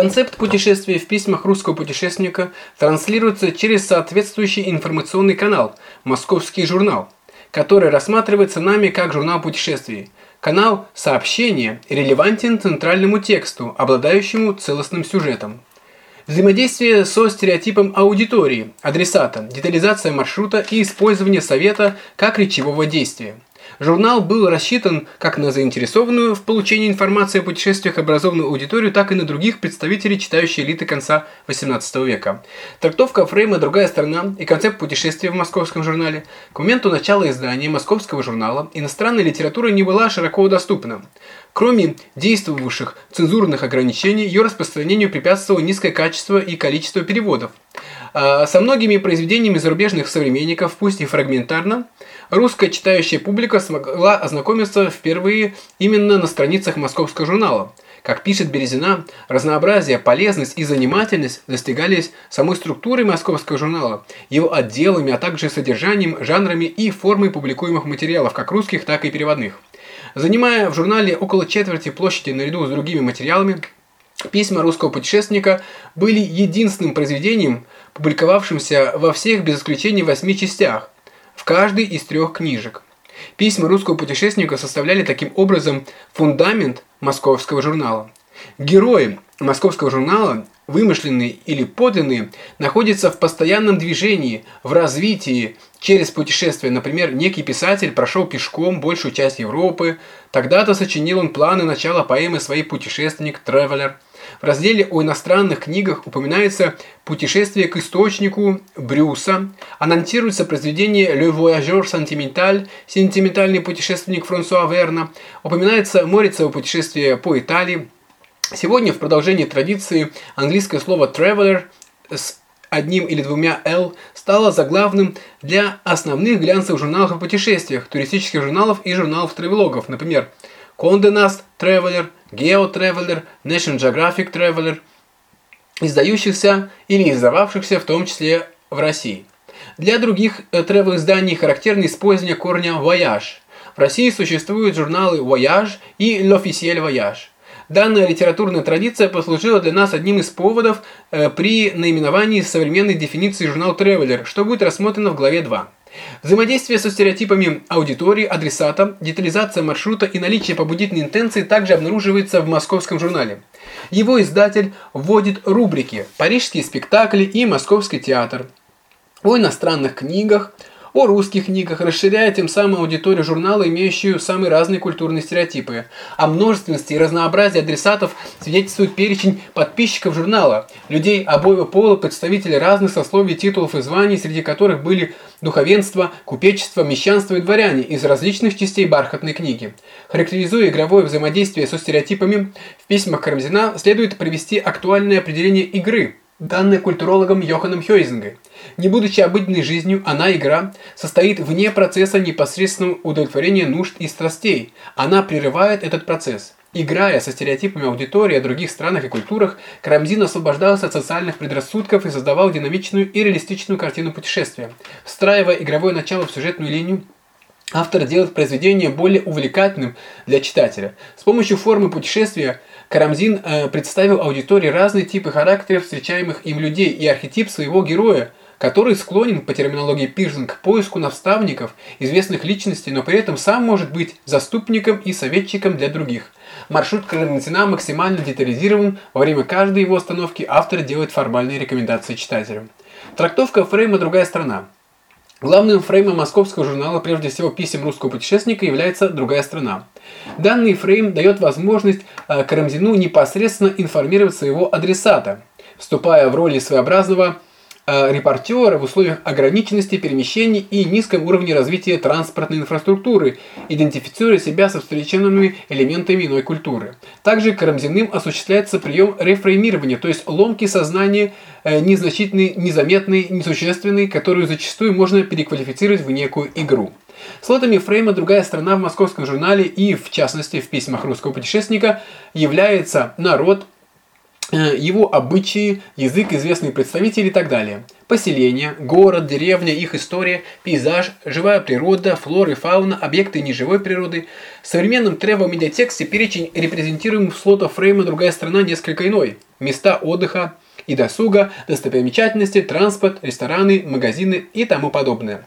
Концепт путешествия в письмах русского путешественника транслируется через соответствующий информационный канал «Московский журнал», который рассматривается нами как журнал путешествий. Канал сообщения релевантен центральному тексту, обладающему целостным сюжетом. Взаимодействие со стереотипом аудитории, адресата, детализация маршрута и использование совета как речевого действия. Журнал был рассчитан как на заинтересованную в получении информации о путешествиях образованную аудиторию, так и на других представителей читающей элиты конца XVIII века. Трактовка Фрейма «Другая сторона» и концепт путешествия в московском журнале к моменту начала издания московского журнала иностранной литературы не была широко доступна. Кроме действовавших цензурных ограничений, ее распространению препятствовало низкое качество и количество переводов. А, со многими произведениями зарубежных современников, пусть и фрагментарно, русская читающая публика смогла ознакомиться впервые именно на страницах московского журнала. Как пишет Березина, разнообразие, полезность и занимательность достигались самой структурой московского журнала, его отделами, а также содержанием, жанрами и формой публикуемых материалов, как русских, так и переводных. Занимая в журнале около четверти площади наряду с другими материалами, письма русского путешественника были единственным произведением, публиковавшимся во всех без исключения восьми частях, в каждой из трех книжек. Письма русского путешественника составляли таким образом фундамент московского журнала. Герои московского журнала, вымышленные или подлинные, находятся в постоянном движении, в развитии, через путешествие. Например, некий писатель прошел пешком большую часть Европы, тогда-то сочинил он планы начала поэмы своей «Путешественник», «Тревелер». В разделе о иностранных книгах упоминается «Путешествие к источнику» Брюса, анонсируется произведение «Le Voyageur Sentimental» «Сентиментальный путешественник» Франсуа Верна, упоминается Морицево путешествие по Италии. Сегодня в продолжении традиции английское слово «traveler» с одним или двумя «л» стало заглавным для основных глянцевых журналов о путешествиях, туристических журналов и журналов тревелогов, например, Condé Nast Traveler, Geo Traveler, National Geographic Traveler, издающихся или издававшихся в том числе в России. Для других тревел-изданий характерно использование корня «voyage». В России существуют журналы «Voyage» и «L'Officiel Voyage». Данная литературная традиция послужила для нас одним из поводов э, при наименовании современной дефиниции журнал Traveler, что будет рассмотрено в главе 2. Взаимодействие со стереотипами аудитории, адресата, детализация маршрута и наличие побудительной интенции также обнаруживается в московском журнале. Его издатель вводит рубрики «Парижские спектакли» и «Московский театр», о иностранных книгах, о русских книгах, расширяя тем самым аудиторию журнала, имеющую самые разные культурные стереотипы. О множественности и разнообразии адресатов свидетельствует перечень подписчиков журнала, людей обоего пола, представителей разных сословий, титулов и званий, среди которых были духовенство, купечество, мещанство и дворяне из различных частей бархатной книги. Характеризуя игровое взаимодействие со стереотипами, в письмах Карамзина следует привести актуальное определение игры – данное культурологом Йоханом Хёйзингой. Не будучи обыденной жизнью, она, игра, состоит вне процесса непосредственного удовлетворения нужд и страстей. Она прерывает этот процесс. Играя со стереотипами аудитории о других странах и культурах, Карамзин освобождался от социальных предрассудков и создавал динамичную и реалистичную картину путешествия. Встраивая игровое начало в сюжетную линию, автор делает произведение более увлекательным для читателя. С помощью формы путешествия Карамзин э, представил аудитории разные типы характеров встречаемых им людей и архетип своего героя, который склонен, по терминологии Пирсон, к поиску наставников, известных личностей, но при этом сам может быть заступником и советчиком для других. Маршрут Карамзина максимально детализирован, во время каждой его остановки автор делает формальные рекомендации читателям. Трактовка Фрейма «Другая страна». Главным фреймом московского журнала, прежде всего писем русского путешественника, является «Другая страна». Данный фрейм дает возможность э, Карамзину непосредственно информировать своего адресата, вступая в роли своеобразного репортера в условиях ограниченности перемещений и низком уровне развития транспортной инфраструктуры, идентифицируя себя со встреченными элементами иной культуры. Также Карамзиным осуществляется прием рефреймирования, то есть ломки сознания, э, незначительный, незаметный, несущественный, которую зачастую можно переквалифицировать в некую игру. Слотами фрейма другая страна в московском журнале и, в частности, в письмах русского путешественника является народ, Э, его обычаи, язык, известные представители и так далее. Поселение, город, деревня, их история, пейзаж, живая природа, флора и фауна, объекты неживой природы. В современном трево-медиатексте перечень репрезентируемых слотов фрейма «Другая страна» несколько иной. Места отдыха и досуга, достопримечательности, транспорт, рестораны, магазины и тому подобное.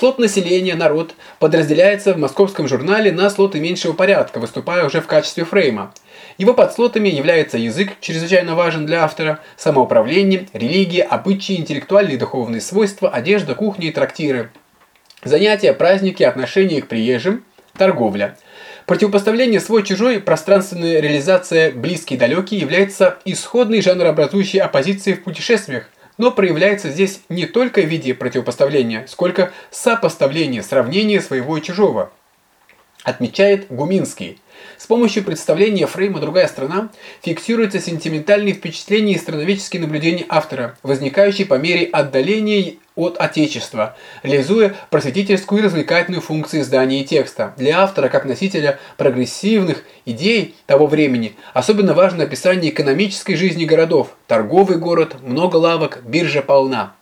Слот населения, народ, подразделяется в московском журнале на слоты меньшего порядка, выступая уже в качестве фрейма. Его подслотами является язык, чрезвычайно важен для автора, самоуправление, религия, обычаи, интеллектуальные и духовные свойства, одежда, кухня и трактиры. Занятия, праздники, отношения к приезжим, торговля. Противопоставление свой-чужой, пространственная реализация близкий-далекий является исходной жанрообразующей оппозицией в путешествиях, но проявляется здесь не только в виде противопоставления, сколько сопоставления, сравнения своего и чужого. Отмечает Гуминский. С помощью представления фрейма «Другая страна» фиксируются сентиментальные впечатления и страноведческие наблюдения автора, возникающие по мере отдаления от Отечества, реализуя просветительскую и развлекательную функции издания и текста. Для автора, как носителя прогрессивных идей того времени, особенно важно описание экономической жизни городов. Торговый город, много лавок, биржа полна.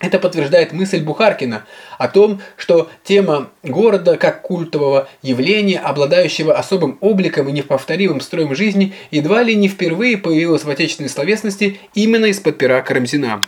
Это подтверждает мысль Бухаркина о том, что тема города как культового явления, обладающего особым обликом и неповторимым строем жизни, едва ли не впервые появилась в отечественной словесности именно из-под пера Карамзина.